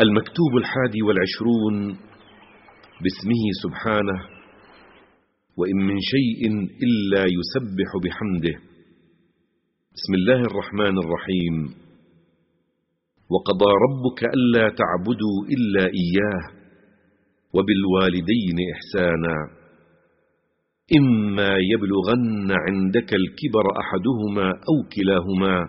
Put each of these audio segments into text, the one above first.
المكتوب الحادي والعشرون باسمه سبحانه وإن من شيء إلا يسبح بحمده. بسم الله الرحمن الرحيم. وقضى ربك ألا تعبدوا إلا إياه وبالوالدين إحسانا. إما يبلغن عندك الكبر أحدهما أو كلاهما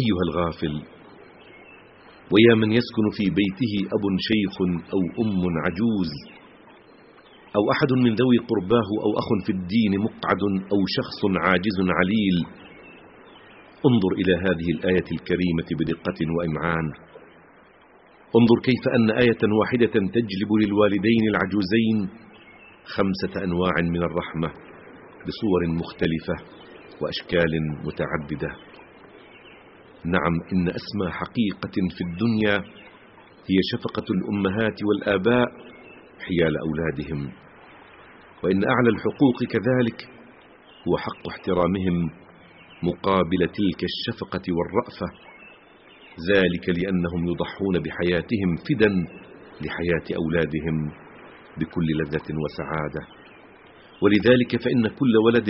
أيها الغافل ويا من يسكن في بيته أب شيخ أو أم عجوز أو أحد من ذوي قرباه أو أخ في الدين مقعد أو شخص عاجز عليل. انظر إلى هذه الآية الكريمة بدقة وإمعان. انظر كيف أن آية واحدة تجلب للوالدين العجوزين خمسة أنواع من الرحمة بصور مختلفة وأشكال متعددة. نعم إن أسمى حقيقة في الدنيا هي شفقة الأمهات والآباء حيال أولادهم. وإن أعلى الحقوق كذلك هو حق احترامهم مقابل تلك الشفقة والرأفة. ذلك لأنهم يضحون بحياتهم فدا لحياة أولادهم بكل لذة وسعادة. ولذلك فإن كل ولد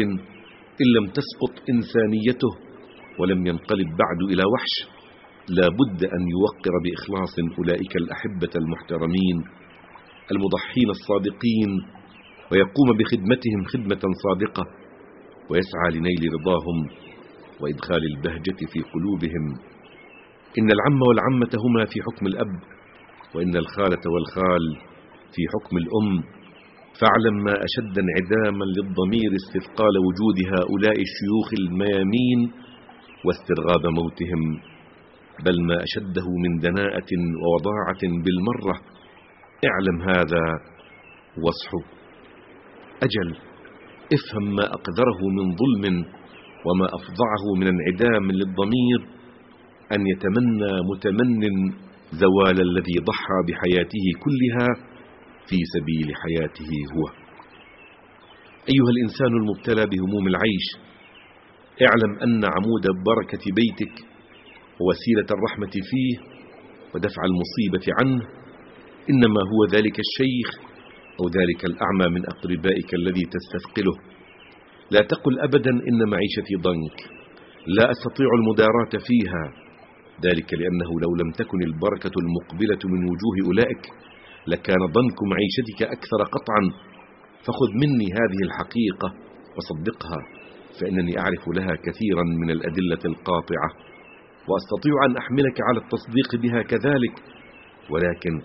إن لم تسقط إنسانيته ولم ينقلب بعد إلى وحش لا بد أن يوقر بإخلاص أولئك الأحبة المحترمين المضحين الصادقين ويقوم بخدمتهم خدمة صادقة ويسعى لنيل رضاهم وإدخال البهجة في قلوبهم. إن العم والعمة هما في حكم الأب وإن الخالة والخال في حكم الأم. فاعلم ما أشد انعداما للضمير استثقال وجود هؤلاء الشيوخ الميامين واسترغاب موتهم بل ما أشده من دناءة ووضاعة بالمرة. اعلم هذا واصحو أجل افهم ما أقدره من ظلم وما أفضعه من انعدام للضمير أن يتمنى متمن زوال الذي ضحى بحياته كلها في سبيل حياته هو. أيها الإنسان المبتلى بهموم العيش اعلم أن عمود بركة بيتك ووسيلة الرحمة فيه ودفع المصيبة عنه إنما هو ذلك الشيخ أو ذلك الأعمى من أقربائك الذي تستثقله. لا تقل أبدا إن معيشتي ضنك. لا أستطيع المداراة فيها. ذلك لأنه لو لم تكن البركة المقبلة من وجوه أولئك لكان ضنك معيشتك أكثر قطعا. فخذ مني هذه الحقيقة وصدقها. فإنني أعرف لها كثيرا من الأدلة القاطعة وأستطيع أن أحملك على التصديق بها كذلك ولكن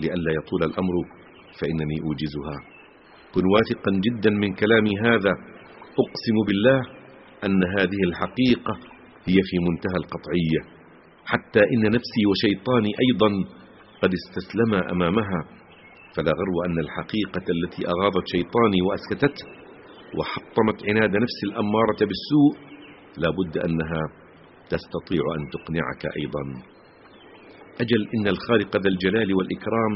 لئلا يطول الأمر فإنني أوجزها. كن واثقا جدا من كلامي هذا. أقسم بالله أن هذه الحقيقة هي في منتهى القطعية حتى إن نفسي وشيطاني أيضا قد استسلما أمامها. فلا غرو أن الحقيقة التي أغاضت شيطاني وأسكتته وحطمت عناد نفس الأمارة بالسوء لا بد أنها تستطيع أن تقنعك أيضا. أجل إن الخالق ذا الجلال والإكرام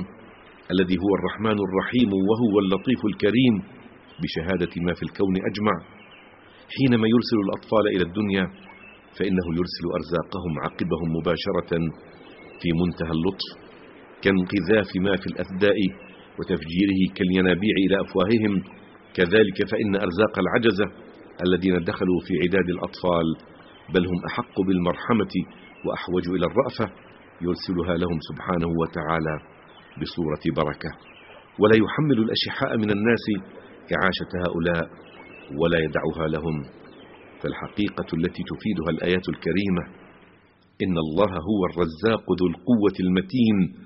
الذي هو الرحمن الرحيم وهو اللطيف الكريم بشهادة ما في الكون أجمع. حينما يرسل الأطفال إلى الدنيا فإنه يرسل أرزاقهم عقبهم مباشرة في منتهى اللطف كانقذاف ما في الأثداء وتفجيره كالينابيع إلى أفواههم. كذلك فإن أرزاق العجزة الذين دخلوا في عداد الأطفال بل هم أحق بالمرحمة وأحوج إلى الرأفة يرسلها لهم سبحانه وتعالى بصورة بركة. ولا يحمل الأشحاء من الناس إعاشة هؤلاء ولا يدعها لهم. فالحقيقة التي تفيدها الآيات الكريمة إن الله هو الرزاق ذو القوة المتين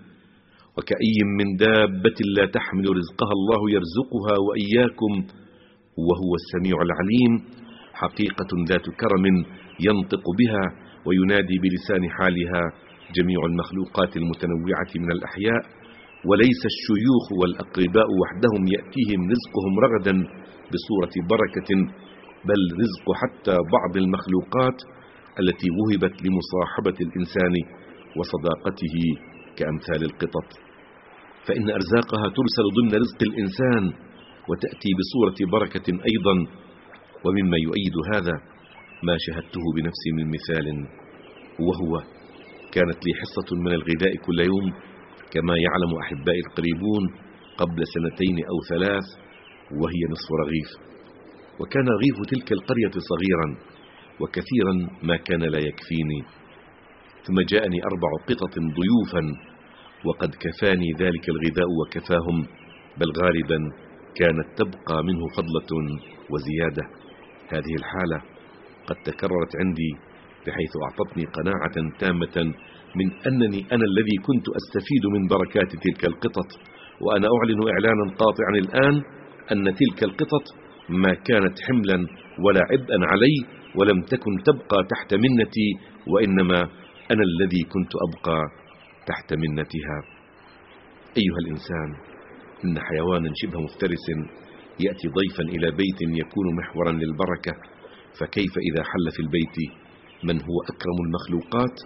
وكأي من دابة لا تحمل رزقها الله يرزقها وإياكم وهو السميع العليم حقيقة ذات كرم ينطق بها وينادي بلسان حالها جميع المخلوقات المتنوعة من الأحياء وليس الشيوخ والأقرباء وحدهم يأتيهم رزقهم رغدا بصورة بركة بل رزق حتى بعض المخلوقات التي وهبت لمصاحبة الإنسان وصداقته كأمثال القطط. فإن أرزاقها ترسل ضمن رزق الإنسان وتأتي بصورة بركة أيضا ومما يؤيد هذا ما شهدته بنفسي من مثال وهو كانت لي حصة من الغذاء كل يوم كما يعلم أحبائي القريبون قبل سنتين أو ثلاث وهي نصف رغيف. وكان رغيف تلك القرية صغيرا وكثيرا ما كان لا يكفيني. ثم جاءني أربع قطط ضيوفا وقد كفاني ذلك الغذاء وكفاهم بل غالبا كانت تبقى منه فضلة وزيادة. هذه الحالة قد تكررت عندي بحيث أعطتني قناعة تامة من أنني أنا الذي كنت أستفيد من بركات تلك القطط. وأنا أعلن إعلانا قاطعا الآن أن تلك القطط ما كانت حملا ولا عبئا علي ولم تكن تبقى تحت منتي وإنما أنا الذي كنت أبقى تحت منتها. أيها الإنسان إن حيوانا شبه مفترس يأتي ضيفا إلى بيت يكون محورا للبركة فكيف إذا حل في البيت؟ من هو أكرم المخلوقات؟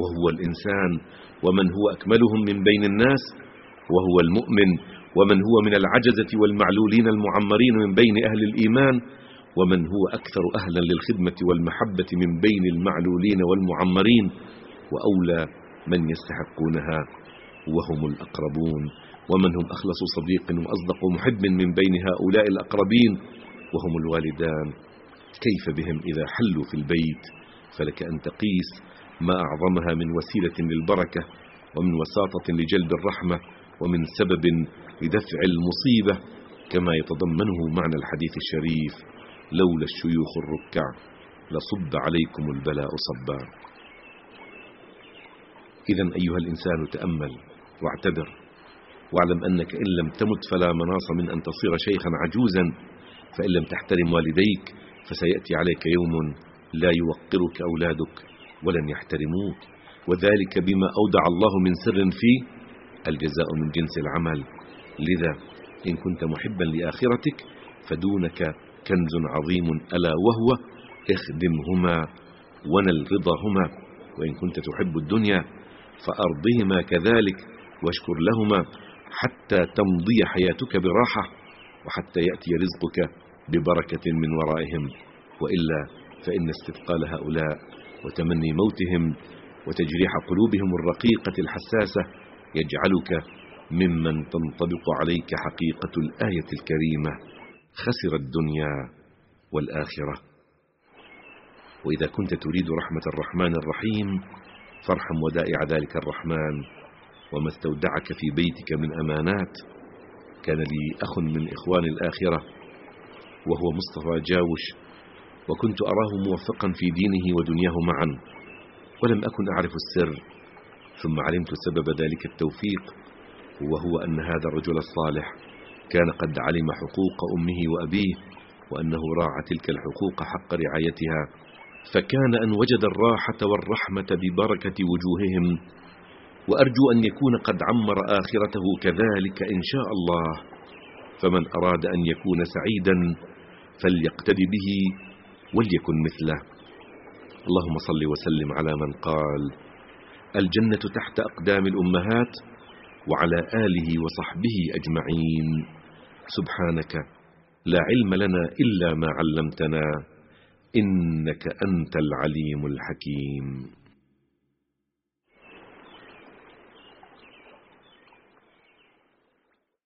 وهو الإنسان ومن هو أكملهم من بين الناس؟ وهو المؤمن ومن هو من العجزة والمعلولين المعمرين من بين أهل الإيمان؟ ومن هو أكثر أهلا للخدمة والمحبة من بين المعلولين والمعمرين؟ وأولى من يستحقونها وهم الأقربون ومن هم أخلص صديق وأصدق محب من بين هؤلاء الأقربين وهم الوالدان. كيف بهم إذا حلوا في البيت؟ فلك أن تقيس ما أعظمها من وسيلة للبركة ومن وساطة لجلب الرحمة ومن سبب لدفع المصيبة كما يتضمنه معنى الحديث الشريف لولا الشيوخ الركع لصب عليكم البلاء صبا. إذا أيها الإنسان تأمل واعتبر واعلم أنك إن لم تمت فلا مناص من أن تصير شيخا عجوزا فإن لم تحترم والديك فسيأتي عليك يوم لا يوقرك أولادك ولن يحترموك. وذلك بما أودع الله من سر فيه الجزاء من جنس العمل. لذا إن كنت محبا لآخرتك فدونك كنز عظيم ألا وهو اخدمهما ونل رضاهما. وإن كنت تحب الدنيا فأرضهما كذلك واشكر لهما حتى تمضي حياتك براحة وحتى يأتي رزقك ببركة من ورائهم. وإلا فإن استثقال هؤلاء وتمني موتهم وتجريح قلوبهم الرقيقة الحساسة يجعلك ممن تنطبق عليك حقيقة الآية الكريمة خسر الدنيا والآخرة. وإذا كنت تريد رحمة الرحمن الرحيم فارحم ودائع ذلك الرحمن وما استودعك في بيتك من أمانات. كان لي أخ من إخوان الآخرة وهو مصطفى جاوش وكنت أراه موفقا في دينه ودنياه معا ولم أكن أعرف السر ثم علمت سبب ذلك التوفيق وهو أن هذا الرجل الصالح كان قد علم حقوق أمه وأبيه وأنه راعى تلك الحقوق حق رعايتها. فكان أن وجد الراحة والرحمة ببركة وجوههم وأرجو أن يكون قد عمر آخرته كذلك إن شاء الله. فمن أراد أن يكون سعيدا فليقتد به وليكن مثله. اللهم صل وسلم على من قال الجنة تحت أقدام الأمهات وعلى آله وصحبه أجمعين. سبحانك لا علم لنا إلا ما علمتنا. إنك أنت العليم الحكيم.